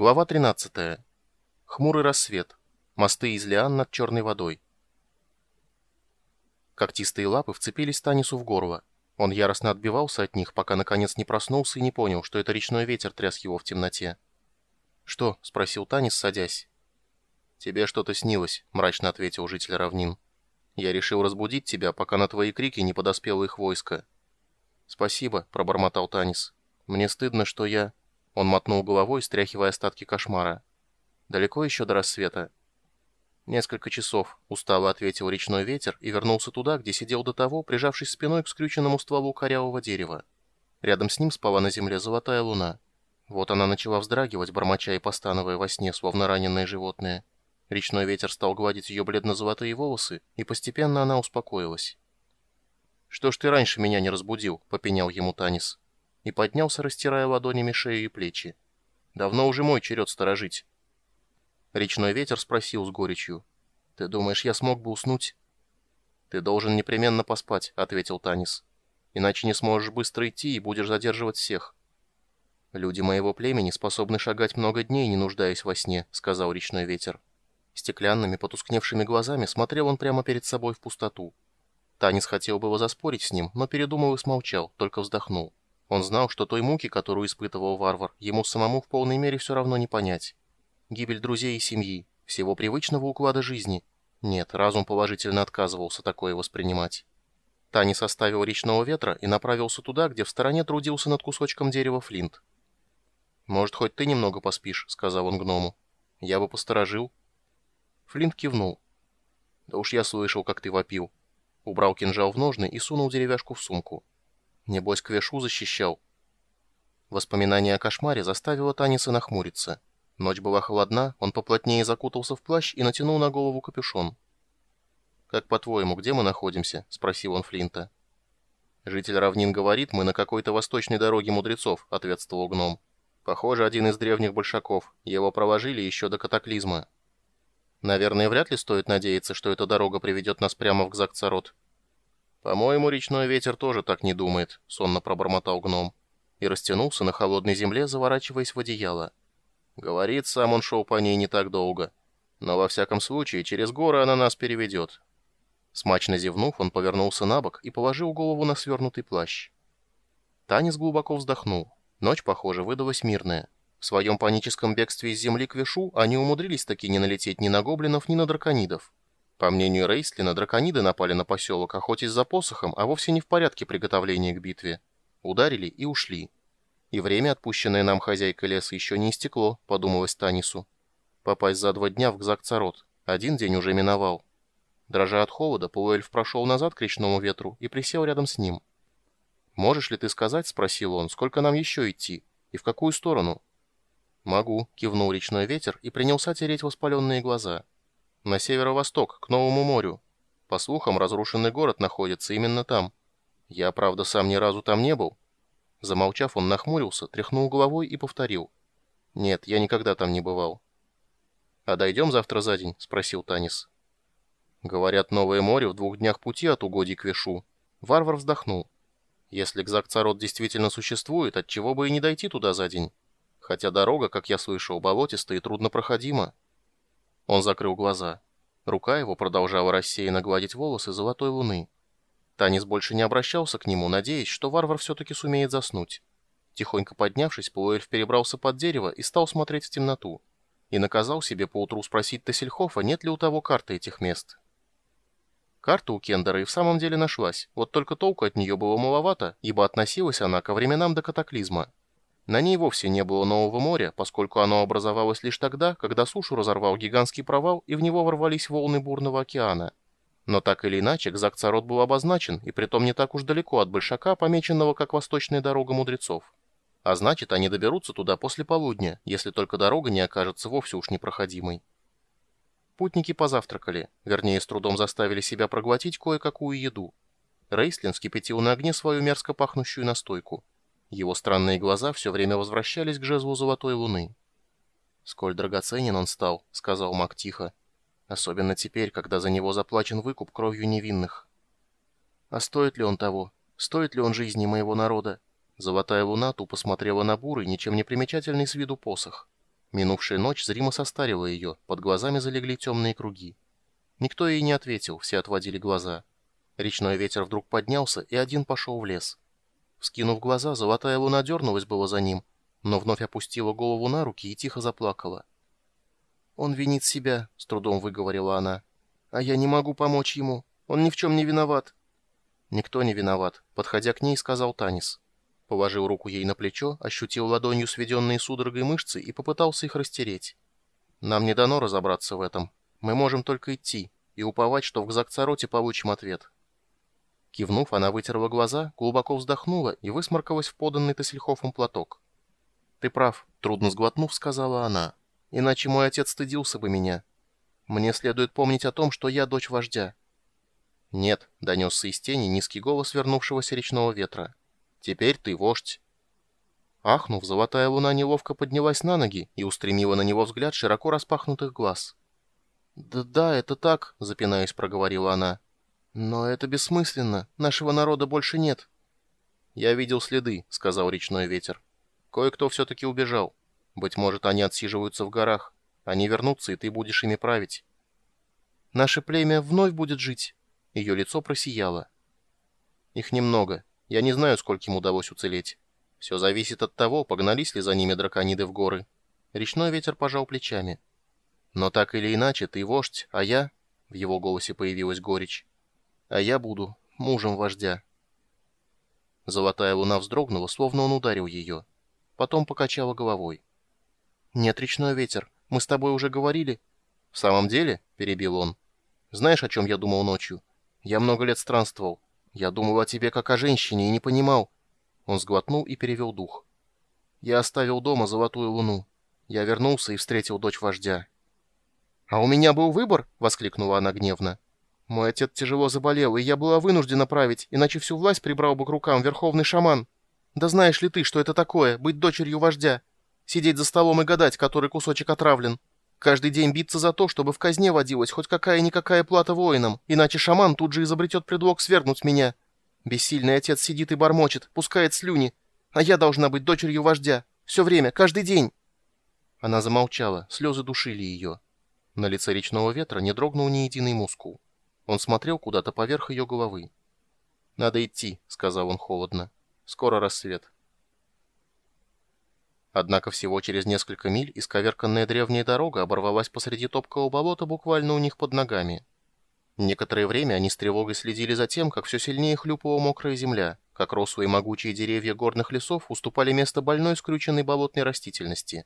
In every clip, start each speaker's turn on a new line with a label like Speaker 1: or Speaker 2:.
Speaker 1: Глава 13. Хмурый рассвет. Мосты из лиан над черной водой. Когтистые лапы вцепились Танису в горло. Он яростно отбивался от них, пока наконец не проснулся и не понял, что это речной ветер тряс его в темноте. «Что?» — спросил Танис, садясь. «Тебе что-то снилось», — мрачно ответил житель равнин. «Я решил разбудить тебя, пока на твои крики не подоспело их войско». «Спасибо», — пробормотал Танис. «Мне стыдно, что я...» Он мотнул головой, стряхивая остатки кошмара. «Далеко еще до рассвета?» «Несколько часов», — устало ответил речной ветер и вернулся туда, где сидел до того, прижавшись спиной к скрюченному стволу корявого дерева. Рядом с ним спала на земле золотая луна. Вот она начала вздрагивать, бормоча и постановая во сне, словно раненое животное. Речной ветер стал гладить ее бледно-золотые волосы, и постепенно она успокоилась. «Что ж ты раньше меня не разбудил?» — попенял ему Танис и поднялся, растирая ладонями шею и плечи. «Давно уже мой черед сторожить». Речной ветер спросил с горечью. «Ты думаешь, я смог бы уснуть?» «Ты должен непременно поспать», — ответил Танис. «Иначе не сможешь быстро идти и будешь задерживать всех». «Люди моего племени способны шагать много дней, не нуждаясь во сне», — сказал речной ветер. Стеклянными, потускневшими глазами смотрел он прямо перед собой в пустоту. Танис хотел было заспорить с ним, но передумал и смолчал, только вздохнул. Он знал, что той муки, которую испытывал варвар, ему самому в полной мере все равно не понять. Гибель друзей и семьи, всего привычного уклада жизни. Нет, разум положительно отказывался такое воспринимать. Тани составил речного ветра и направился туда, где в стороне трудился над кусочком дерева Флинт. «Может, хоть ты немного поспишь», — сказал он гному. «Я бы посторожил». Флинт кивнул. «Да уж я слышал, как ты вопил». Убрал кинжал в ножны и сунул деревяшку в сумку. Небось, Квешу защищал. Воспоминание о кошмаре заставило Таниса нахмуриться. Ночь была холодна, он поплотнее закутался в плащ и натянул на голову капюшон. «Как по-твоему, где мы находимся?» — спросил он Флинта. «Житель равнин говорит, мы на какой-то восточной дороге мудрецов», — ответствовал гном. «Похоже, один из древних большаков. Его проложили еще до катаклизма». «Наверное, вряд ли стоит надеяться, что эта дорога приведет нас прямо в Гзакцарот», «По-моему, речной ветер тоже так не думает», — сонно пробормотал гном. И растянулся на холодной земле, заворачиваясь в одеяло. Говорит, сам он шел по ней не так долго. Но во всяком случае, через горы она нас переведет. Смачно зевнув, он повернулся на бок и положил голову на свернутый плащ. Танец глубоко вздохнул. Ночь, похоже, выдалась мирная. В своем паническом бегстве из земли к Вишу они умудрились таки не налететь ни на гоблинов, ни на драконидов. По мнению Рейслина, дракониды напали на поселок охотясь за посохом, а вовсе не в порядке приготовления к битве. Ударили и ушли. И время, отпущенное нам хозяйкой леса, еще не истекло, подумалось Танису. Попасть за два дня в Гзакцарот. Один день уже миновал. Дрожа от холода, полуэльф прошел назад к речному ветру и присел рядом с ним. «Можешь ли ты сказать, — спросил он, — сколько нам еще идти? И в какую сторону?» «Могу», — кивнул речной ветер и принялся тереть воспаленные глаза. На северо-восток, к Новому морю. По слухам, разрушенный город находится именно там. Я, правда, сам ни разу там не был. Замолчав, он нахмурился, тряхнул головой и повторил. Нет, я никогда там не бывал. «А дойдем завтра за день?» — спросил Танис. Говорят, Новое море в двух днях пути от угодий к Вишу. Варвар вздохнул. Если Гзак-Царот действительно существует, отчего бы и не дойти туда за день? Хотя дорога, как я слышал, болотистая и труднопроходима. Он закрыл глаза. Рука его продолжала рассеянно гладить волосы золотой луны. Танис больше не обращался к нему, надеясь, что варвар все-таки сумеет заснуть. Тихонько поднявшись, полуэльф перебрался под дерево и стал смотреть в темноту. И наказал себе поутру спросить Тессельхофа, нет ли у того карты этих мест. Карта у Кендера и в самом деле нашлась, вот только толку от нее было маловато, ибо относилась она ко временам до катаклизма. На ней вовсе не было Нового моря, поскольку оно образовалось лишь тогда, когда сушу разорвал гигантский провал и в него ворвались волны бурного океана. Но так или иначе, Кзакцарот был обозначен, и притом не так уж далеко от Большака, помеченного как Восточная дорога мудрецов. А значит, они доберутся туда после полудня, если только дорога не окажется вовсе уж непроходимой. Путники позавтракали, вернее, с трудом заставили себя проглотить кое-какую еду. Рейслин вскипятил на огне свою мерзко пахнущую настойку. Его странные глаза все время возвращались к жезлу золотой луны. «Сколь драгоценен он стал», — сказал маг тихо. «Особенно теперь, когда за него заплачен выкуп кровью невинных». «А стоит ли он того? Стоит ли он жизни моего народа?» Золотая луна тупо смотрела на бурый, ничем не примечательный с виду посох. Минувшая ночь зримо состарила ее, под глазами залегли темные круги. Никто ей не ответил, все отводили глаза. Речной ветер вдруг поднялся, и один пошел в лес. Вскинув глаза, золотая луна дернулась было за ним, но вновь опустила голову на руки и тихо заплакала. «Он винит себя», — с трудом выговорила она. «А я не могу помочь ему. Он ни в чем не виноват». «Никто не виноват», — подходя к ней, сказал Танис. Положил руку ей на плечо, ощутил ладонью сведенные судорогой мышцы и попытался их растереть. «Нам не дано разобраться в этом. Мы можем только идти и уповать, что в Гзакцароте получим ответ». Кивнув, она вытерла глаза, глубоко вздохнула и высморкалась в поданный Тассельхофом платок. «Ты прав», — трудно сглотнув, сказала она. «Иначе мой отец стыдился бы меня. Мне следует помнить о том, что я дочь вождя». «Нет», — донесся из тени низкий голос вернувшегося речного ветра. «Теперь ты вождь». Ахнув, золотая луна неловко поднялась на ноги и устремила на него взгляд широко распахнутых глаз. «Да, да, это так», — запинаясь, проговорила она. «Но это бессмысленно. Нашего народа больше нет». «Я видел следы», — сказал речной ветер. «Кое-кто все-таки убежал. Быть может, они отсиживаются в горах. Они вернутся, и ты будешь ими править». «Наше племя вновь будет жить». Ее лицо просияло. «Их немного. Я не знаю, скольким удалось уцелеть. Все зависит от того, погнались ли за ними дракониды в горы». Речной ветер пожал плечами. «Но так или иначе, ты вождь, а я...» В его голосе появилась горечь а я буду мужем вождя». Золотая луна вздрогнула, словно он ударил ее. Потом покачала головой. «Нет, речной ветер, мы с тобой уже говорили». «В самом деле?» — перебил он. «Знаешь, о чем я думал ночью? Я много лет странствовал. Я думал о тебе как о женщине и не понимал». Он сглотнул и перевел дух. «Я оставил дома золотую луну. Я вернулся и встретил дочь вождя». «А у меня был выбор?» — воскликнула она гневно. Мой отец тяжело заболел, и я была вынуждена править, иначе всю власть прибрал бы к рукам верховный шаман. Да знаешь ли ты, что это такое, быть дочерью вождя? Сидеть за столом и гадать, который кусочек отравлен. Каждый день биться за то, чтобы в казне водилась хоть какая-никакая плата воинам, иначе шаман тут же изобретет предлог свергнуть меня. Бессильный отец сидит и бормочет, пускает слюни. А я должна быть дочерью вождя. Все время, каждый день. Она замолчала, слезы душили ее. На лице речного ветра не дрогнул ни единый мускул. Он смотрел куда-то поверх ее головы. «Надо идти», — сказал он холодно. «Скоро рассвет». Однако всего через несколько миль исковерканная древняя дорога оборвалась посреди топкого болота буквально у них под ногами. Некоторое время они с тревогой следили за тем, как все сильнее хлюпала мокрая земля, как рослые могучие деревья горных лесов уступали место больной скрюченной болотной растительности.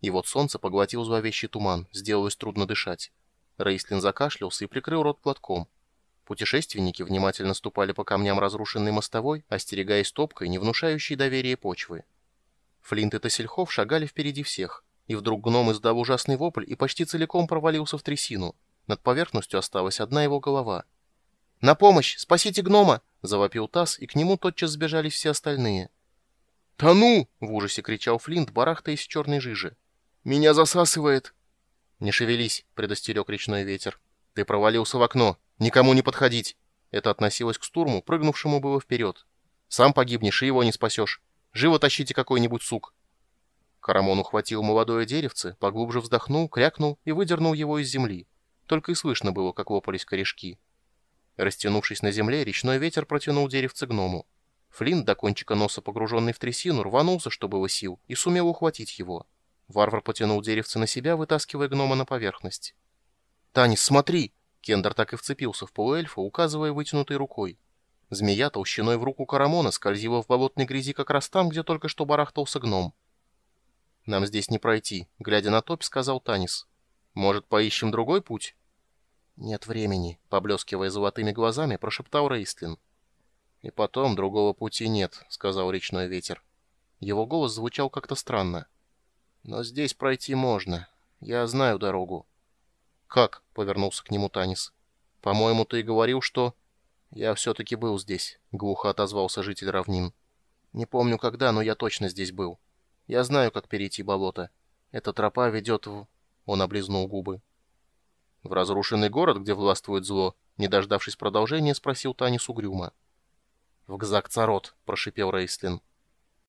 Speaker 1: И вот солнце поглотил зловещий туман, сделалось трудно дышать. Рейслин закашлялся и прикрыл рот платком. Путешественники внимательно ступали по камням разрушенной мостовой, остерегаясь топкой, не внушающей доверия почвы. Флинт и Тассельхов шагали впереди всех, и вдруг гном издал ужасный вопль и почти целиком провалился в трясину. Над поверхностью осталась одна его голова. «На помощь! Спасите гнома!» — завопил Тасс, и к нему тотчас сбежались все остальные. «Тону!» — в ужасе кричал Флинт, барахтаясь в черной жиже. «Меня засасывает!» «Не шевелись», — предостерег речной ветер. «Ты провалился в окно. Никому не подходить». Это относилось к Стурму, прыгнувшему было вперед. «Сам погибнешь и его не спасешь. Живо тащите какой-нибудь сук». Карамон ухватил молодое деревце, поглубже вздохнул, крякнул и выдернул его из земли. Только и слышно было, как лопались корешки. Растянувшись на земле, речной ветер протянул деревце гному. Флинт, до кончика носа погруженный в трясину, рванулся, что было сил, и сумел ухватить его. Варвар потянул деревце на себя, вытаскивая гнома на поверхность. «Танис, смотри!» Кендер так и вцепился в полуэльфа, указывая вытянутой рукой. Змея толщиной в руку Карамона скользила в болотной грязи как раз там, где только что барахтался гном. «Нам здесь не пройти», — глядя на топь, сказал Танис. «Может, поищем другой путь?» «Нет времени», — поблескивая золотыми глазами, прошептал Рейстлин. «И потом другого пути нет», — сказал речной ветер. Его голос звучал как-то странно. Но здесь пройти можно. Я знаю дорогу. Как? Повернулся к нему Танис. По-моему, ты говорил, что... Я все-таки был здесь, глухо отозвался житель равнин. Не помню когда, но я точно здесь был. Я знаю, как перейти болото. Эта тропа ведет в... Он облизнул губы. В разрушенный город, где властвует зло, не дождавшись продолжения, спросил Танис угрюмо. «В Гзак-Царот», — прошипел Рейслин.